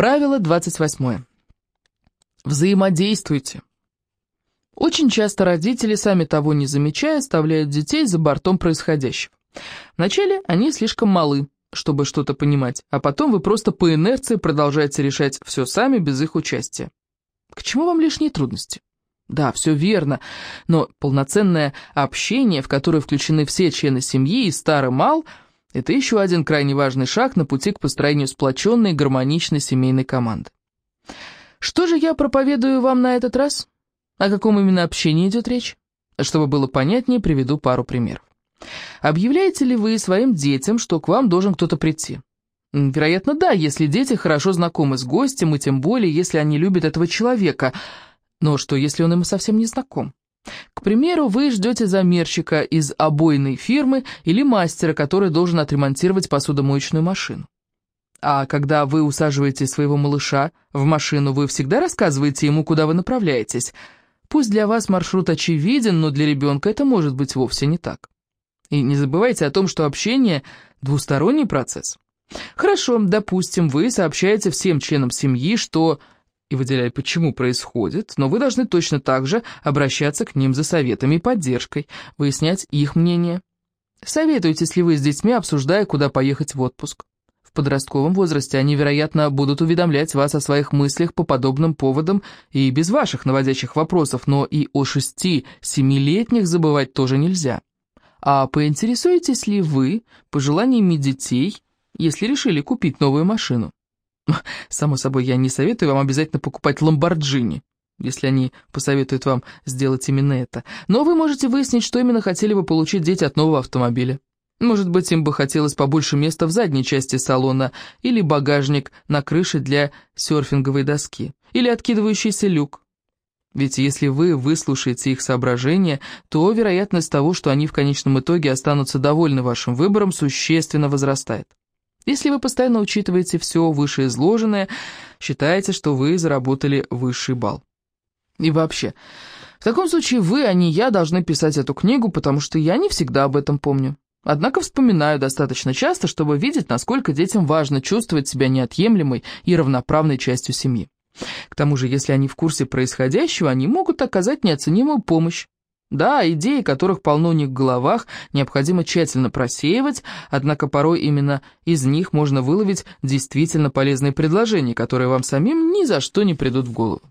Правило 28. Взаимодействуйте. Очень часто родители, сами того не замечая, оставляют детей за бортом происходящего. Вначале они слишком малы, чтобы что-то понимать, а потом вы просто по инерции продолжаете решать все сами без их участия. К чему вам лишние трудности? Да, все верно, но полноценное общение, в которое включены все члены семьи, и старый мал, это еще один крайне важный шаг на пути к построению сплоченной, гармоничной семейной команды. Что же я проповедую вам на этот раз? О каком именно общении идет речь? Чтобы было понятнее, приведу пару примеров. Объявляете ли вы своим детям, что к вам должен кто-то прийти? Вероятно, да, если дети хорошо знакомы с гостем, и тем более, если они любят этого человека. Но что, если он им совсем не знаком? К примеру, вы ждете замерщика из обойной фирмы или мастера, который должен отремонтировать посудомоечную машину. А когда вы усаживаете своего малыша в машину, вы всегда рассказываете ему, куда вы направляетесь – Пусть для вас маршрут очевиден, но для ребенка это может быть вовсе не так. И не забывайте о том, что общение – двусторонний процесс. Хорошо, допустим, вы сообщаете всем членам семьи, что и выделяя, почему происходит, но вы должны точно так же обращаться к ним за советами и поддержкой, выяснять их мнение. Советуетесь ли вы с детьми, обсуждая, куда поехать в отпуск? В подростковом возрасте они, вероятно, будут уведомлять вас о своих мыслях по подобным поводам и без ваших наводящих вопросов, но и о шести-семилетних забывать тоже нельзя. А поинтересуетесь ли вы пожеланиями детей, если решили купить новую машину? Само собой, я не советую вам обязательно покупать Ламборджини, если они посоветуют вам сделать именно это. Но вы можете выяснить, что именно хотели бы получить дети от нового автомобиля. Может быть, им бы хотелось побольше места в задней части салона, или багажник на крыше для серфинговой доски, или откидывающийся люк. Ведь если вы выслушаете их соображения, то вероятность того, что они в конечном итоге останутся довольны вашим выбором, существенно возрастает. Если вы постоянно учитываете все вышеизложенное, считайте, что вы заработали высший балл. И вообще, в таком случае вы, а не я, должны писать эту книгу, потому что я не всегда об этом помню. Однако вспоминаю достаточно часто, чтобы видеть, насколько детям важно чувствовать себя неотъемлемой и равноправной частью семьи. К тому же, если они в курсе происходящего, они могут оказать неоценимую помощь. Да, идеи, которых полно у них в головах, необходимо тщательно просеивать, однако порой именно из них можно выловить действительно полезные предложения, которые вам самим ни за что не придут в голову.